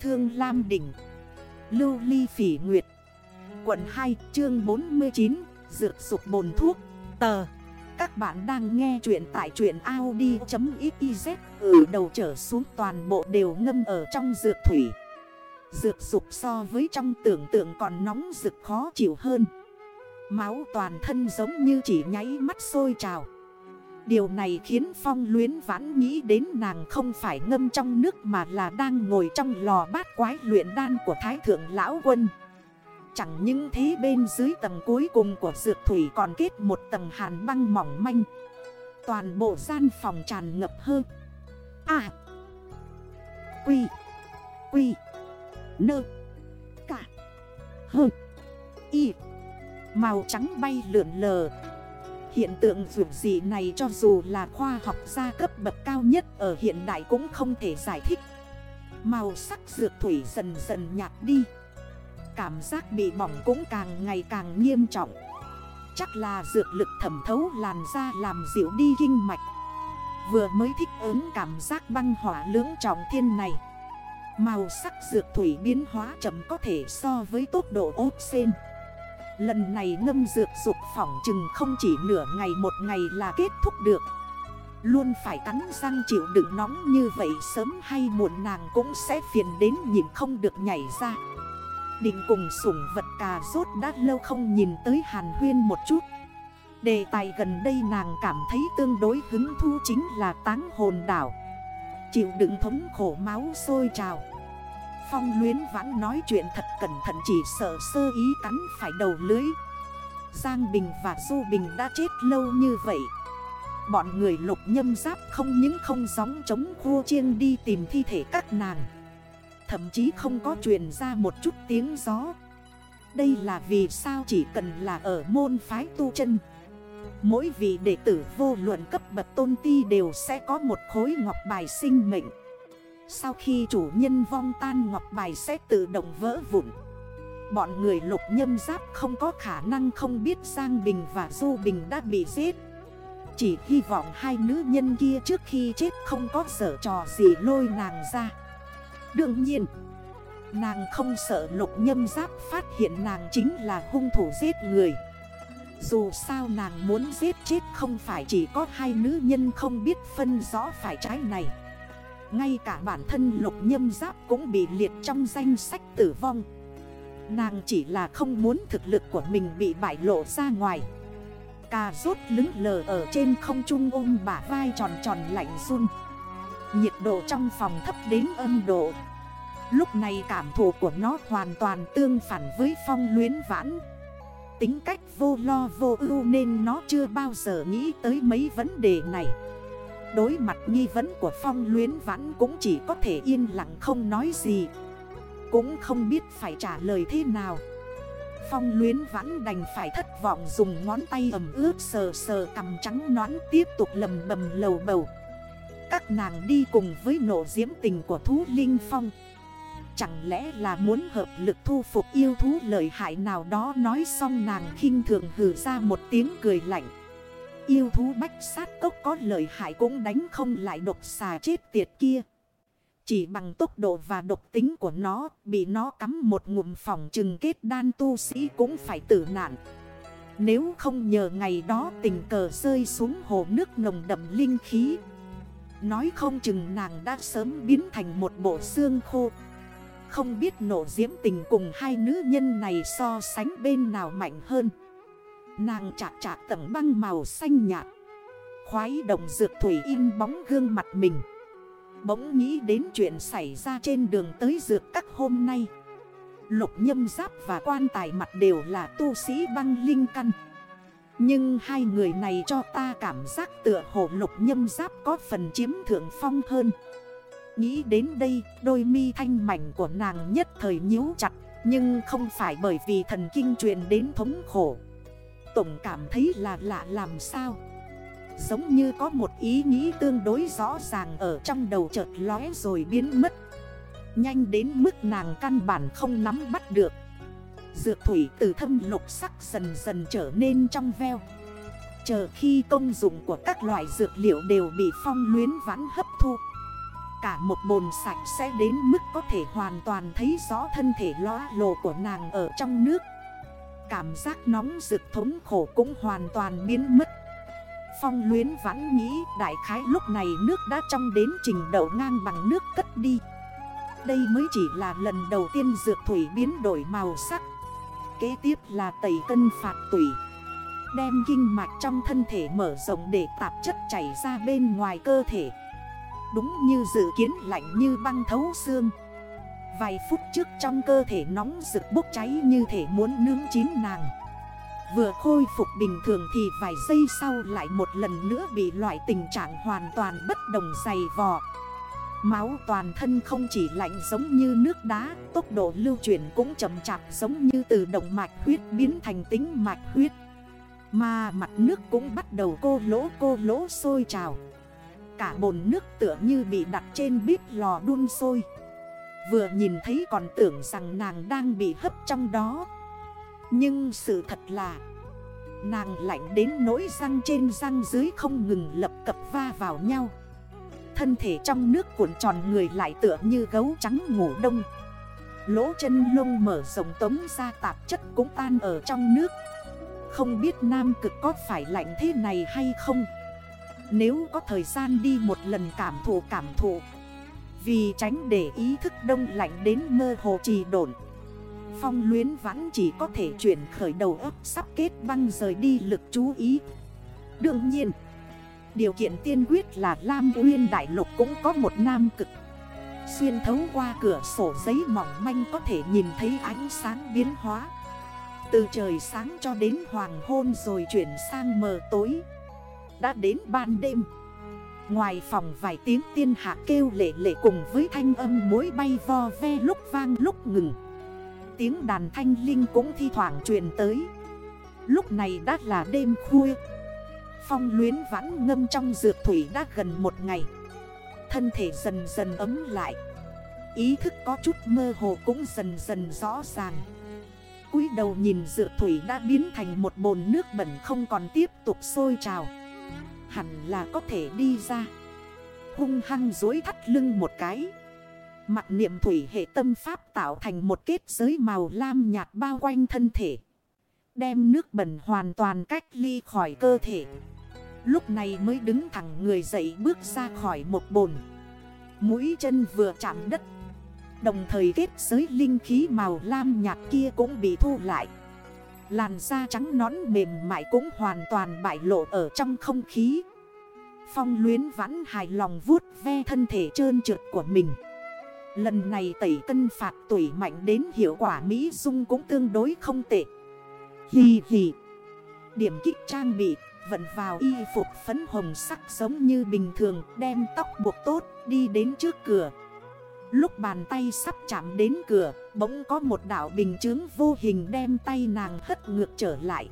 Thương Lam Đỉnh, Lưu Ly Phỉ Nguyệt, Quận 2 chương 49 Dược Sụp bồn thuốc. Tờ, Các bạn đang nghe chuyện tại truyện Audi.xyz Ở đầu trở xuống toàn bộ đều ngâm ở trong dược thủy. Dược sụp so với trong tưởng tượng còn nóng rực khó chịu hơn. Máu toàn thân giống như chỉ nháy mắt sôi trào. Điều này khiến Phong luyến vãn nghĩ đến nàng không phải ngâm trong nước mà là đang ngồi trong lò bát quái luyện đan của Thái Thượng Lão Quân. Chẳng những thế bên dưới tầng cuối cùng của dược thủy còn kết một tầng hàn băng mỏng manh. Toàn bộ gian phòng tràn ngập hơn. À! Quy! Quy! Nơ! Cả! Hơn! Y! Màu trắng bay lượn lờ Hiện tượng dù gì này cho dù là khoa học gia cấp bậc cao nhất ở hiện đại cũng không thể giải thích. Màu sắc dược thủy dần dần nhạt đi. Cảm giác bị bỏng cũng càng ngày càng nghiêm trọng. Chắc là dược lực thẩm thấu làn da làm dịu đi kinh mạch. Vừa mới thích ứng cảm giác băng hỏa lưỡng trọng thiên này. Màu sắc dược thủy biến hóa chậm có thể so với tốc độ ốp sen Lần này ngâm dược dục phỏng chừng không chỉ nửa ngày một ngày là kết thúc được. Luôn phải cắn răng chịu đựng nóng như vậy sớm hay muộn nàng cũng sẽ phiền đến nhìn không được nhảy ra. Định cùng sủng vật cà rốt đã lâu không nhìn tới hàn huyên một chút. Đề tài gần đây nàng cảm thấy tương đối hứng thu chính là táng hồn đảo. Chịu đựng thống khổ máu sôi trào. Phong luyến vãn nói chuyện thật cẩn thận chỉ sợ sơ ý cắn phải đầu lưới. Giang Bình và Du Bình đã chết lâu như vậy. Bọn người lục nhâm giáp không những không gióng chống khu chiêng đi tìm thi thể các nàng, Thậm chí không có truyền ra một chút tiếng gió. Đây là vì sao chỉ cần là ở môn phái tu chân, Mỗi vị đệ tử vô luận cấp bậc tôn ti đều sẽ có một khối ngọc bài sinh mệnh sau khi chủ nhân vong tan, ngọc bài sẽ tự động vỡ vụn. Bọn người lục nhâm giáp không có khả năng không biết Giang Bình và Du Bình đã bị giết. Chỉ hy vọng hai nữ nhân kia trước khi chết không có sở trò gì lôi nàng ra. Đương nhiên, Nàng không sợ lục nhâm giáp phát hiện nàng chính là hung thủ giết người. Dù sao nàng muốn giết chết không phải chỉ có hai nữ nhân không biết phân rõ phải trái này ngay cả bản thân lục nhâm giáp cũng bị liệt trong danh sách tử vong. Nàng chỉ là không muốn thực lực của mình bị bại lộ ra ngoài. Cà rốt lứng lờ ở trên không trung ôm bả vai tròn tròn lạnh run. Nhiệt độ trong phòng thấp đến âm độ. Lúc này cảm thụ của nó hoàn toàn tương phản với phong luyến vãn. Tính cách vô lo vô ưu nên nó chưa bao giờ nghĩ tới mấy vấn đề này. Đối mặt nghi vấn của Phong luyến vãn cũng chỉ có thể yên lặng không nói gì. Cũng không biết phải trả lời thế nào. Phong luyến vãn đành phải thất vọng dùng ngón tay ẩm ướt sờ sờ cầm trắng nón tiếp tục lầm bầm lầu bầu. Các nàng đi cùng với nộ diễm tình của thú Linh Phong. Chẳng lẽ là muốn hợp lực thu phục yêu thú lợi hại nào đó nói xong nàng khinh thường hử ra một tiếng cười lạnh. Yêu thú bách sát cốc có lợi hại cũng đánh không lại độc xà chết tiệt kia. Chỉ bằng tốc độ và độc tính của nó, bị nó cắm một ngụm phòng trừng kết đan tu sĩ cũng phải tử nạn. Nếu không nhờ ngày đó tình cờ rơi xuống hồ nước nồng đậm linh khí. Nói không chừng nàng đã sớm biến thành một bộ xương khô. Không biết nổ diễm tình cùng hai nữ nhân này so sánh bên nào mạnh hơn. Nàng chạc chạc tầng băng màu xanh nhạt. Khoái đồng dược thủy in bóng gương mặt mình. Bỗng nghĩ đến chuyện xảy ra trên đường tới dược các hôm nay. Lục nhâm giáp và quan tài mặt đều là tu sĩ băng linh căn. Nhưng hai người này cho ta cảm giác tựa hồ lục nhâm giáp có phần chiếm thượng phong hơn. Nghĩ đến đây, đôi mi thanh mảnh của nàng nhất thời nhíu chặt, Nhưng không phải bởi vì thần kinh truyền đến thống khổ. Tổng cảm thấy là lạ làm sao? Giống như có một ý nghĩ tương đối rõ ràng ở trong đầu chợt lóe rồi biến mất. Nhanh đến mức nàng căn bản không nắm bắt được. Dược thủy từ thâm lục sắc dần dần trở nên trong veo. Chờ khi công dụng của các loại dược liệu đều bị phong luyến vãn hấp thu, Cả một bồn sạch sẽ đến mức có thể hoàn toàn thấy rõ thân thể lõa lộ của nàng ở trong nước. Cảm giác nóng rực thống khổ cũng hoàn toàn biến mất. Phong luyến vãn nghĩ, đại khái lúc này nước đã trong đến trình đậu ngang bằng nước cất đi. Đây mới chỉ là lần đầu tiên dược thủy biến đổi màu sắc. Kế tiếp là tẩy cân phạt tủy. Đem kinh mạch trong thân thể mở rộng để tạp chất chảy ra bên ngoài cơ thể. Đúng như dự kiến lạnh như băng thấu xương. Vài phút trước trong cơ thể nóng rực bốc cháy như thể muốn nướng chín nàng. Vừa khôi phục bình thường thì vài giây sau lại một lần nữa bị loại tình trạng hoàn toàn bất đồng dày vò. Máu toàn thân không chỉ lạnh giống như nước đá, Tốc độ lưu chuyển cũng chậm chạp giống như từ động mạch huyết biến thành tính mạch huyết. Mà mặt nước cũng bắt đầu cô lỗ cô lỗ sôi trào. Cả bồn nước tựa như bị đặt trên bếp lò đun sôi. Vừa nhìn thấy còn tưởng rằng nàng đang bị hấp trong đó. Nhưng sự thật là, Nàng lạnh đến nỗi răng trên răng dưới không ngừng lập cập va vào nhau. Thân thể trong nước cuộn tròn người lại tựa như gấu trắng ngủ đông. Lỗ chân lông mở rộng tống ra tạp chất cũng tan ở trong nước. Không biết nam cực có phải lạnh thế này hay không. Nếu có thời gian đi một lần cảm thụ cảm thụ vì tránh để ý thức đông lạnh đến mơ hồ trì độn Phong luyến vãn chỉ có thể chuyển khởi đầu ấp sắp kết băng rời đi lực chú ý. Đương nhiên, Điều kiện tiên quyết là Lam nguyên Đại Lục cũng có một nam cực. Xuyên thấu qua cửa sổ giấy mỏng manh có thể nhìn thấy ánh sáng biến hóa. Từ trời sáng cho đến hoàng hôn rồi chuyển sang mờ tối. Đã đến ban đêm Ngoài phòng vài tiếng tiên hạ kêu lệ lệ cùng với thanh âm mối bay vo ve lúc vang lúc ngừng. Tiếng đàn thanh linh cũng thi thoảng truyền tới. Lúc này đã là đêm khuya. Phong luyến vãn ngâm trong dược thủy đã gần một ngày. Thân thể dần dần ấm lại. Ý thức có chút mơ hồ cũng dần dần rõ ràng. Cúi đầu nhìn dược thủy đã biến thành một bồn nước bẩn không còn tiếp tục sôi trào. Hẳn là có thể đi ra. Hung hăng dối thắt lưng một cái. Mặt niệm thủy hệ tâm pháp tạo thành một kết giới màu lam nhạt bao quanh thân thể. Đem nước bẩn hoàn toàn cách ly khỏi cơ thể. Lúc này mới đứng thẳng người dậy bước ra khỏi một bồn. Mũi chân vừa chạm đất. Đồng thời kết giới linh khí màu lam nhạt kia cũng bị thu lại. Làn da trắng nón mềm mại cũng hoàn toàn bại lộ ở trong không khí. Phong luyến vãn hài lòng vuốt ve thân thể trơn trượt của mình. Lần này tẩy cân phạt tuổi mạnh đến hiệu quả Mỹ Dung cũng tương đối không tệ. Hì hì Điểm kích trang bị, Vận vào y phục phấn hồng sắc giống như bình thường, Đem tóc buộc tốt, đi đến trước cửa. Lúc bàn tay sắp chạm đến cửa, Bỗng có một đảo bình chướng vô hình đem tay nàng hất ngược trở lại.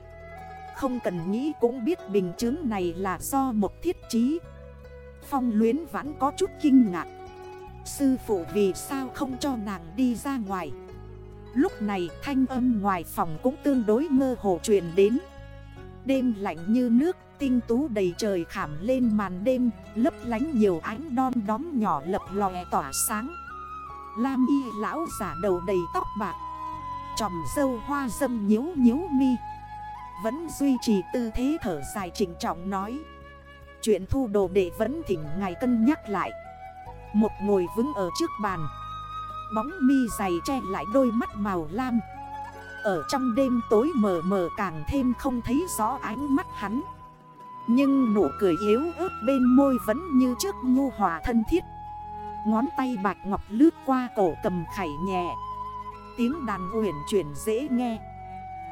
Không cần nghĩ cũng biết bình chướng này là do một thiết trí. Phong luyến vẫn có chút kinh ngạc. Sư phụ vì sao không cho nàng đi ra ngoài? Lúc này thanh âm ngoài phòng cũng tương đối mơ hồ truyền đến. Đêm lạnh như nước, Tinh tú đầy trời khảm lên màn đêm, Lấp lánh nhiều ánh đom đóm nhỏ lập lòe tỏa sáng. Lam y lão giả đầu đầy tóc bạc. Chòm dâu hoa dâm nhếu nhếu mi. Vẫn duy trì tư thế thở dài trình trọng nói. Chuyện thu đồ đệ vẫn thỉnh ngài cân nhắc lại. Một ngồi vững ở trước bàn. Bóng mi dày che lại đôi mắt màu lam. Ở trong đêm tối mờ mờ càng thêm không thấy rõ ánh mắt hắn. Nhưng nụ cười yếu ớt bên môi vẫn như trước nhu hòa thân thiết. Ngón tay bạch ngọc lướt qua cổ cầm khải nhẹ. Tiếng đàn uyển chuyển dễ nghe.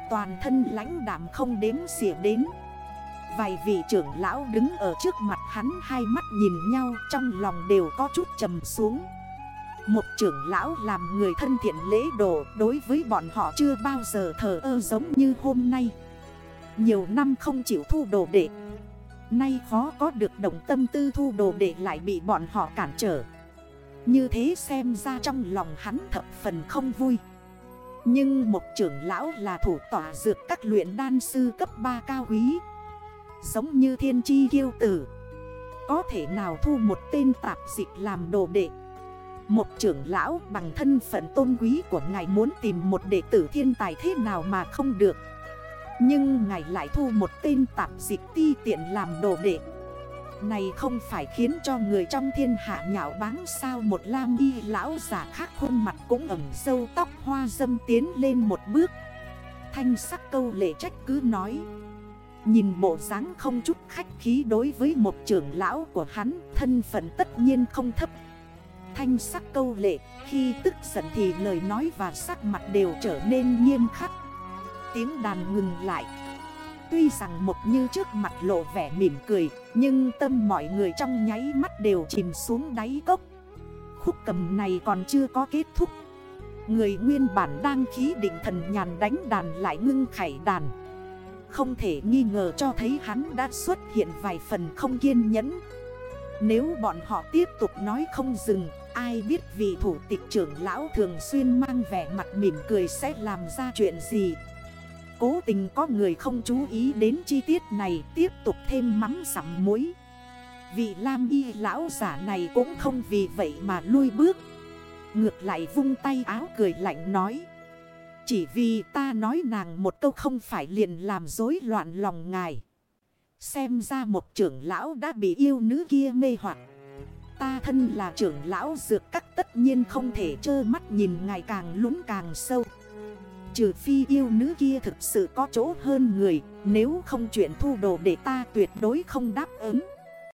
Toàn thân lãnh đảm không đếm xỉa đến. Vài vị trưởng lão đứng ở trước mặt hắn hai mắt nhìn nhau, trong lòng đều có chút trầm xuống. Một trưởng lão làm người thân thiện lễ độ đối với bọn họ chưa bao giờ thờ ơ giống như hôm nay. Nhiều năm không chịu thu đồ đệ. Nay khó có được đồng tâm tư thu đồ đệ lại bị bọn họ cản trở. Như thế xem ra trong lòng hắn thập phần không vui. Nhưng một trưởng lão là thủ tỏa dược các luyện đan sư cấp 3 cao quý. Giống như thiên chi kiêu tử. Có thể nào thu một tên tạp dịch làm đồ đệ? Một trưởng lão bằng thân phận tôn quý của ngài muốn tìm một đệ tử thiên tài thế nào mà không được. Nhưng ngài lại thu một tên tạp dịch ti tiện làm đồ đệ. Này không phải khiến cho người trong thiên hạ nhạo báng sao Một lam y lão giả khác khuôn mặt cũng ẩm sâu tóc hoa dâm tiến lên một bước. Thanh sắc câu lệ trách cứ nói. Nhìn bộ dáng không chút khách khí đối với một trưởng lão của hắn, Thân phận tất nhiên không thấp. Thanh sắc câu lệ, Khi tức giận thì lời nói và sắc mặt đều trở nên nghiêm khắc. Tiếng đàn ngừng lại. Tuy rằng một như trước mặt lộ vẻ mỉm cười, Nhưng tâm mọi người trong nháy mắt đều chìm xuống đáy cốc. Khúc cầm này còn chưa có kết thúc. Người nguyên bản đang khí định thần nhàn đánh đàn lại ngưng khải đàn. Không thể nghi ngờ cho thấy hắn đã xuất hiện vài phần không kiên nhẫn. Nếu bọn họ tiếp tục nói không dừng, Ai biết vị thủ tịch trưởng lão thường xuyên mang vẻ mặt mỉm cười sẽ làm ra chuyện gì. Cố tình có người không chú ý đến chi tiết này, Tiếp tục thêm mắm sắm muối. Vị Lam y lão giả này cũng không vì vậy mà lui bước. Ngược lại vung tay áo cười lạnh nói, Chỉ vì ta nói nàng một câu không phải liền làm rối loạn lòng ngài. Xem ra một trưởng lão đã bị yêu nữ kia mê hoặc. Ta thân là trưởng lão dược các tất nhiên không thể trơ mắt nhìn ngày càng lún càng sâu. Trừ phi yêu nữ kia thực sự có chỗ hơn người, Nếu không chuyện thu đồ để ta tuyệt đối không đáp ứng.